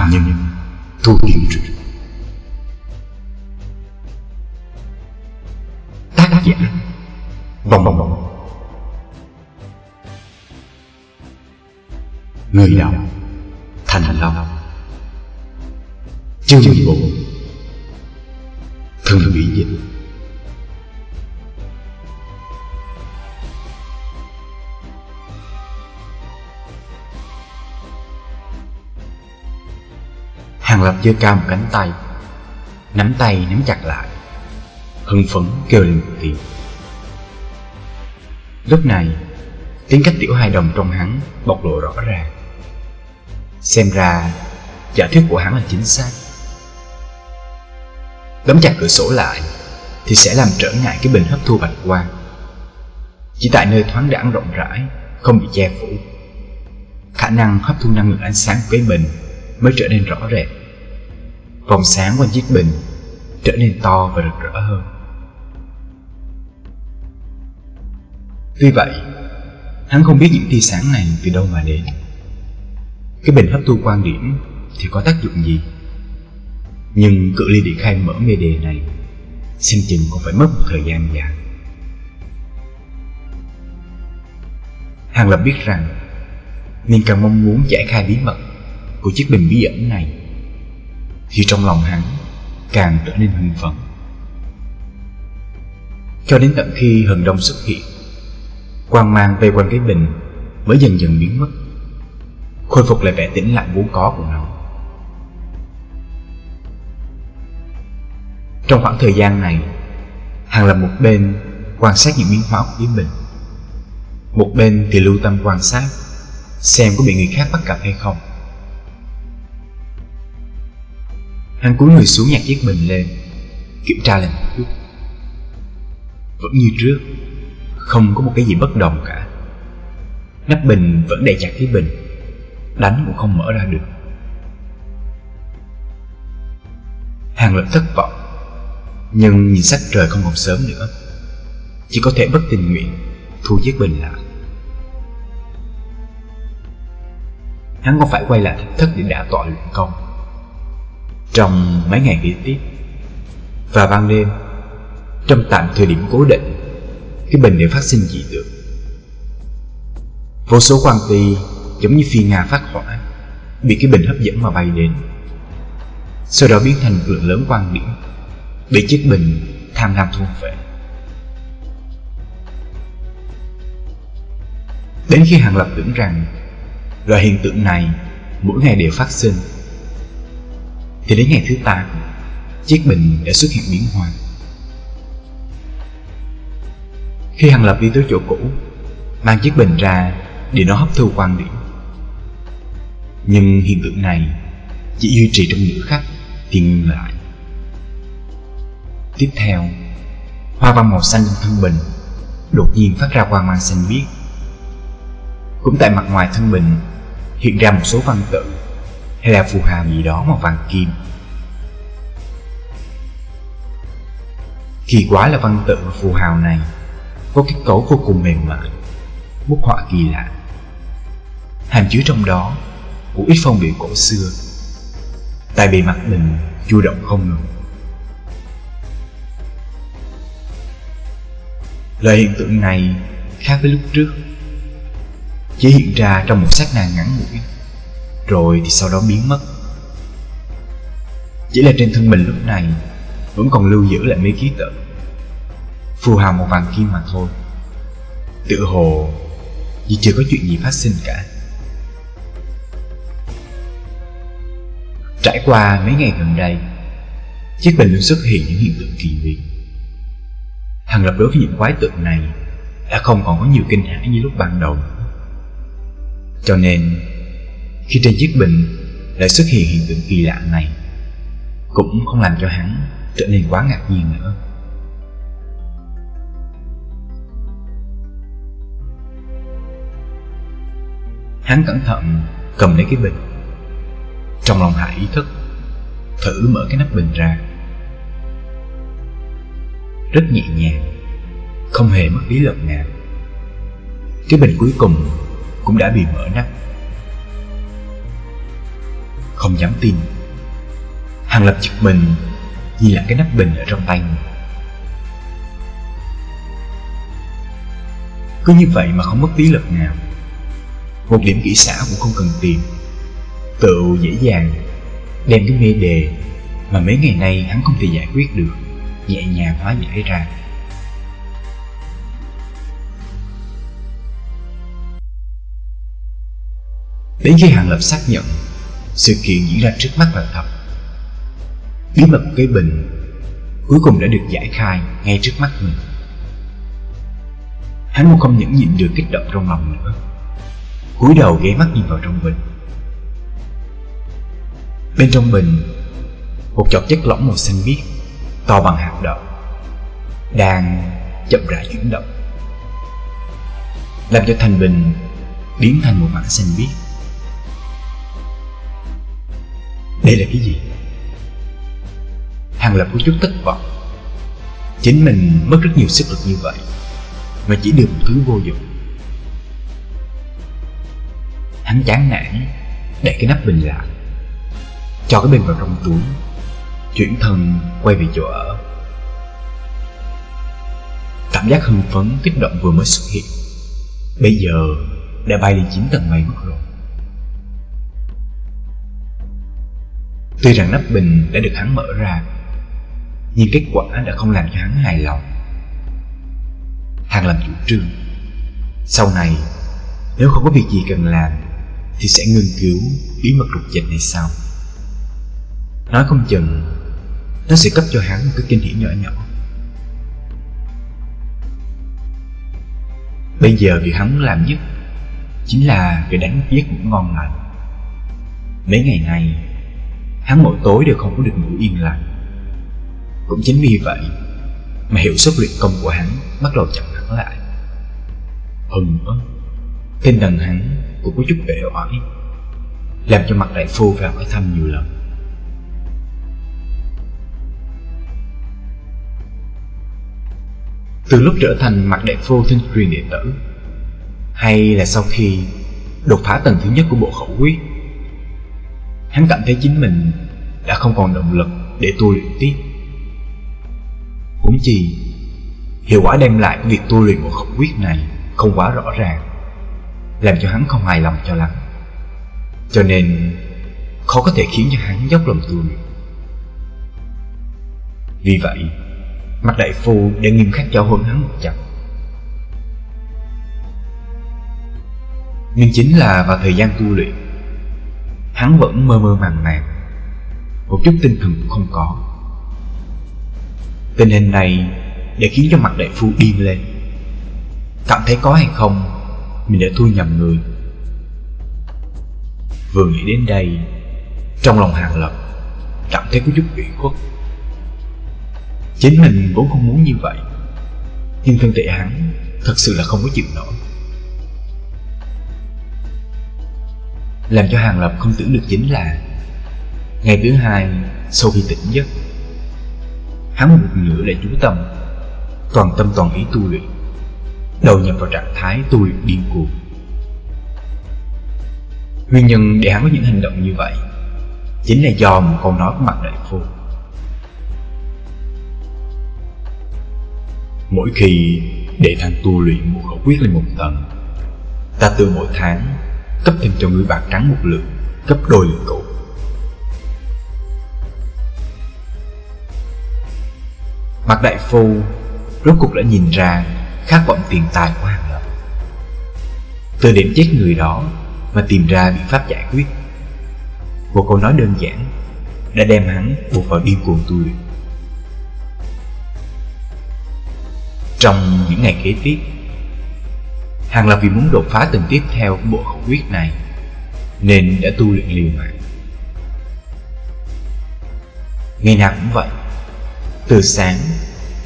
Phạm Nhân Thu Kim trị Tác giả Vòng vòng vòng Người đọc Thành Long Chương 14 Thần bị dịch Hàng Lập giơ cao một cánh tay, Nắm tay nắm chặt lại, Hưng phấn kêu lên một tiếng. Lúc này, Tiếng cách tiểu hai đồng trong hắn bộc lộ rõ ràng. Xem ra, giả thuyết của hắn là chính xác. Đóng chặt cửa sổ lại Thì sẽ làm trở ngại cái bình hấp thu bạch quang. Chỉ tại nơi thoáng đãng rộng rãi, Không bị che phủ, Khả năng hấp thu năng lượng ánh sáng của cái bình Mới trở nên rõ rệt. Vòng sáng quanh chiếc bình Trở nên to và rực rỡ hơn. Tuy vậy, Hắn không biết những tia sáng này từ đâu mà đến. Cái bình hấp thu quan điểm Thì có tác dụng gì? Nhưng cự ly để khai mở mê đề này, Xem chừng cũng phải mất một thời gian dài. Hàng Lập biết rằng, Mình càng mong muốn giải khai bí mật Của chiếc bình bí ẩn này thì trong lòng hắn, Càng trở nên hưng phấn. Cho đến tận khi hừng đông xuất hiện, quang mang vây quanh cái bình mới dần dần biến mất, khôi phục lại vẻ tĩnh lặng vốn có của nó. Trong khoảng thời gian này, hàng là một bên quan sát những biến hóa của cái bình, một bên thì lưu tâm quan sát xem có bị người khác bắt gặp hay không. Hắn cúi người xuống nhặt chiếc bình lên, kiểm tra lại một chút. Vẫn như trước, không có một cái gì bất đồng cả. Nắp bình vẫn đầy chặt cái bình, Đánh cũng không mở ra được. Hàng lập thất vọng, Nhưng nhìn sắc trời không còn sớm nữa. Chỉ có thể bất tình nguyện Thu chiếc bình lại. Hắn còn phải quay lại thách thất để đả tọa luyện công? Trong mấy ngày liên tiếp. Và ban đêm, Trong tạm thời điểm cố định cái bình đều phát sinh dị tượng. Vô số quang ti, giống như phi nga phát hỏa, bị cái bình hấp dẫn mà bay đến sau đó biến thành lượng lớn quang điểm bị chiếc bình tham lam thôn phệ đến khi hàng lập tưởng rằng, loại hiện tượng này mỗi ngày đều phát sinh thì đến ngày thứ tám chiếc bình đã xuất hiện biến hóa Khi Hằng Lập đi tới chỗ cũ, Mang chiếc bình ra Để nó hấp thu quan điểm. Nhưng hiện tượng này Chỉ duy trì trong nửa khắc Thì ngừng lại Tiếp theo, Hoa văn màu xanh trong thân bình Đột nhiên phát ra quang mang xanh biếc. Cũng tại mặt ngoài thân bình, Hiện ra một số văn tự. Hay là phù hàm gì đó màu vàng kim Kỳ quá là văn tự và phù hào này có kết cấu vô cùng mềm mại, bút họa kỳ lạ. Hàm chứa trong đó cũng ít phong biểu cổ xưa. Tại bề mặt bình chu động không ngừng. Loại hiện tượng này khác với lúc trước Chỉ hiện ra trong một sát na ngắn ngủi rồi thì sau đó biến mất. Chỉ là trên thân mình lúc này, Vẫn còn lưu giữ lại mấy ký tự. Phù hào một vàng kim mà thôi. Tự hồ như chưa có chuyện gì phát sinh cả. Trải qua mấy ngày gần đây, chiếc bình luôn xuất hiện những hiện tượng kỳ dị. Hằng lập đối với những quái tượng này đã không còn có nhiều kinh hãi như lúc ban đầu cho nên khi trên chiếc bình lại xuất hiện hiện tượng kỳ lạ này, cũng không làm cho hắn trở nên quá ngạc nhiên nữa. Hắn cẩn thận cầm lấy cái bình. Trong lòng hạ ý thức, Thử mở cái nắp bình ra. Rất nhẹ nhàng, Không hề mất bí lực nào. Cái bình cuối cùng Cũng đã bị mở nắp. Không dám tin. Hàng Lập giật mình, Nhìn lại cái nắp bình ở trong tay. Mình Cứ như vậy mà không mất tí lực nào. Một điểm kỹ xảo cũng không cần tìm. Tự dễ dàng Đem cái mê đề Mà mấy ngày nay hắn không thể giải quyết được, Nhẹ nhàng hóa giải ra. Đến khi Hàng Lập xác nhận sự kiện diễn ra trước mắt là thật. Bí mật cái bình Cuối cùng đã được giải khai ngay trước mắt mình. Hắn cũng không những nhịn được kích động trong lòng nữa, cúi đầu ghé mắt nhìn vào trong bình. Bên trong bình, Một giọt chất lỏng màu xanh biếc, To bằng hạt đậu, Đang chậm rãi chuyển động, Làm cho thành bình biến thành một mảng xanh biếc. Đây là cái gì? Hàng Lập có chút thất vọng. Chính mình mất rất nhiều sức lực như vậy, Mà chỉ được một thứ vô dụng. Hắn chán nản, Đẩy cái nắp bình lại, Cho cái bình vào trong túi, Chuyển thân quay về chỗ ở. Cảm giác hưng phấn kích động vừa mới xuất hiện. Bây giờ đã bay lên chín tầng mây mất rồi. Tuy rằng nắp bình đã được hắn mở ra, Nhưng kết quả đã không làm cho hắn hài lòng. Hàng làm chủ trương. Sau này, Nếu không có việc gì cần làm, Thì sẽ nghiên cứu bí mật rục dịch này sau. Nói không chừng, Nó sẽ cấp cho hắn một cái kinh hiển nhỏ nhỏ. Bây giờ việc hắn làm nhất Chính là việc đánh giết ngủ ngon lành Mấy ngày này. Hắn mỗi tối đều không có được ngủ yên lành. Cũng chính vì vậy Mà hiệu suất luyện công của hắn bắt đầu chậm hẳn lại. Hơn nữa Tinh thần hắn cũng có chút bể oải, Làm cho mặt đại phu phải hỏi thăm nhiều lần. Từ lúc trở thành mặt đại phu thân truyền điện tử, Hay là sau khi đột phá tầng thứ nhất của bộ khẩu quyết Hắn cảm thấy chính mình đã không còn động lực để tu luyện tiếp. Cũng chi Hiệu quả đem lại của việc tu luyện một học quyết này không quá rõ ràng, Làm cho hắn không hài lòng cho lắm. Cho nên, khó có thể khiến cho hắn dốc lòng tu luyện. Vì vậy Mặt đại phu đã nghiêm khắc cho huấn hắn một chặp Nhưng chính là vào thời gian tu luyện Hắn vẫn mơ mơ màng màng. Một chút tinh thần cũng không có. Tình hình này để khiến cho mặt đại phu điên lên. Cảm thấy có hay không, Mình đã thu nhầm người. Vừa nghĩ đến đây, Trong lòng hàng lập Cảm thấy có chút ủy khuất. Chính mình vốn không muốn như vậy, Nhưng thân thể hắn Thật sự là không có chịu nổi. Làm cho Hàng Lập không tưởng được chính là Ngày thứ hai Sau khi tỉnh giấc, Hắn một nửa đã chú tâm, Toàn tâm toàn ý tu luyện, Đầu nhập vào trạng thái tu luyện điên cuồng. Nguyên nhân để hắn có những hành động như vậy Chính là do một câu nói của mặt đại phu. Mỗi khi để thằng tu luyện một khẩu quyết lên một tầng, Ta từ mỗi tháng cấp thêm cho người bạc trắng một lượng, gấp đôi lượng cũ mặt đại phu rốt cuộc đã nhìn ra khát vọng tiền tài của hàng lập. Từ điểm chết người đó mà tìm ra biện pháp giải quyết. Một câu nói đơn giản đã đem hắn buộc vào điên cuồng tôi trong những ngày kế tiếp Hàng là vì muốn đột phá tầng tiếp theo của bộ khẩu quyết này, Nên đã tu luyện liều mạng. Ngày nào cũng vậy, Từ sáng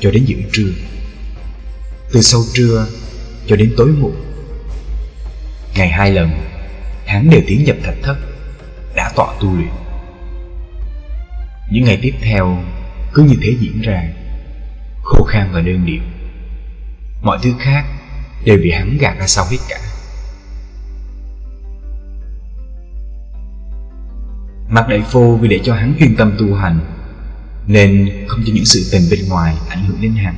cho đến giữa trưa, Từ sau trưa cho đến tối muộn, Ngày hai lần Hắn đều tiến nhập thạch thất, Đã tọa tu luyện. Những ngày tiếp theo Cứ như thế diễn ra, Khô khan và đơn điệu Mọi thứ khác đều bị hắn gạt ra sau hết cả. Mặt đại phu vì để cho hắn chuyên tâm tu hành, Nên không cho những sự tình bên ngoài ảnh hưởng đến hắn,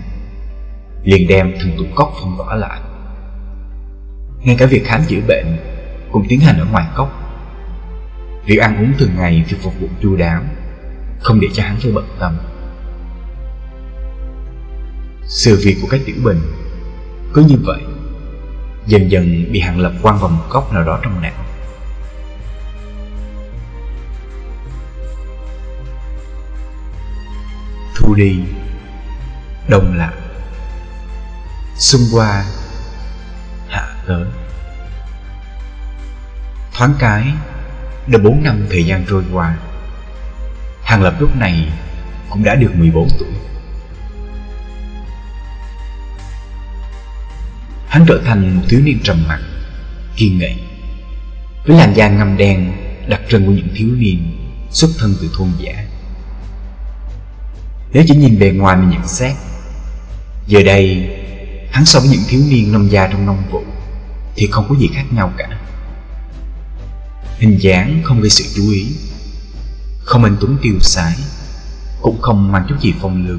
Liền đem thường tụ cốc phong tỏa lại. Ngay cả việc khám chữa bệnh Cũng tiến hành ở ngoài cốc. Việc ăn uống thường ngày việc phục vụ chu đáo, Không để cho hắn phải bận tâm. Sự việc của các tiểu bình Cứ như vậy. Dần dần bị Hàng Lập quăng vào một góc nào đó trong não Thu đi, Đông lạnh Xuân qua Hạ tới Thoáng cái, Đã 4 năm thời gian trôi qua Hàng Lập lúc này Cũng đã được 14 tuổi. Hắn trở thành một thiếu niên trầm mặc, Kiên nghị. Với làn da ngăm đen Đặc trưng của những thiếu niên Xuất thân từ thôn giả. Nếu chỉ nhìn bề ngoài mà nhận xét, Giờ đây, Hắn so với những thiếu niên nông gia trong nông vụ Thì không có gì khác nhau cả. Hình dáng không gây sự chú ý, Không anh tuấn tiêu sái, Cũng không mang chút gì phong lưu.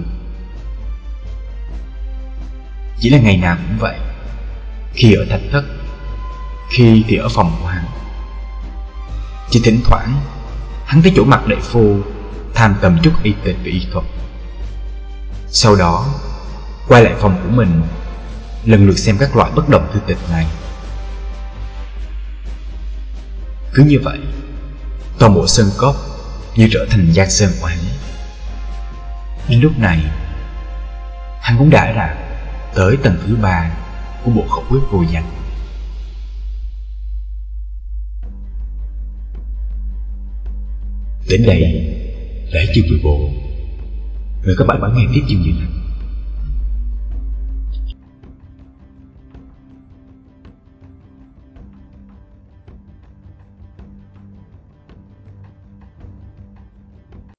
Chỉ là ngày nào cũng vậy. Khi ở thạch thất, Khi thì ở phòng của hắn Chỉ thỉnh thoảng, Hắn tới chỗ mặt đại phu Tham tầm chút y tịch và y thuật. Sau đó, Quay lại phòng của mình, Lần lượt xem các loại bất động thư tịch này. Cứ như vậy, Toàn bộ sơn cốc Như trở thành gian sơn của hắn. Đến lúc này, Hắn cũng đã đạt Tới tầng thứ ba của một khẩu quyết vô danh. Đến đây Là hết chương 14 Mời các bạn bấm nghe tiếp chương gì này